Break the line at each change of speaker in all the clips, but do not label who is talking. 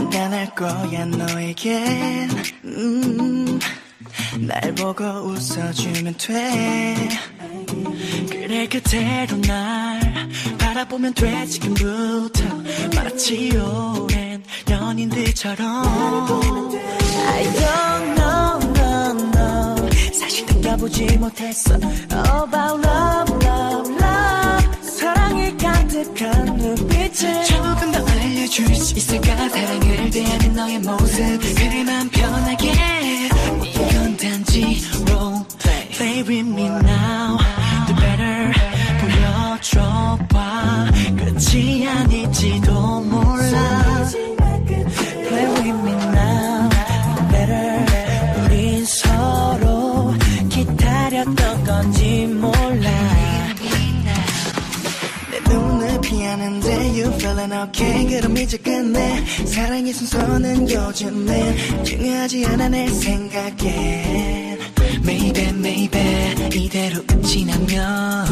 간단할 거야 너에겐 음, 날 보고 웃어주면 돼. 그래 그대로 날 바라보면 돼 지금부터. 마치 오랜 연인들처럼. I don't know no, no. 사실 느껴보지 못했어. About love love love. 사랑이 가득한 더 알려줄 수 있을까? 사랑을 대하는 너의 모습. 맘 편하게 이건 단지 role play with me now. The better 보여줘봐. 끝이 아닐지도 몰라. Play with me now. The better 우린 서로 기다렸던 건지 몰라 피하는데 You feeling okay 그럼 이제 끝내 사랑의 순서는 요즘엔 중요하지 않아 내 생각엔 Maybe maybe 이대로 지나면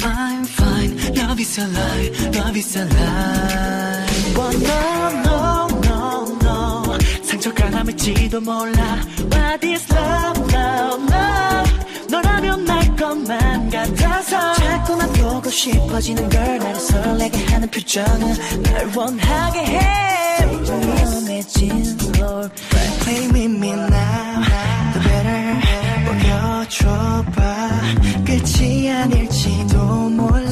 I'm fine Love is alive Love is alive But no no no no 상처가 남을지도 몰라 What is love 싶어지는 걸 나를 설레게 하는 표정은 날 원하게 해. 위험해진 Lord Play with me now. The better. 보여줘봐. 끝이 아닐지도 몰라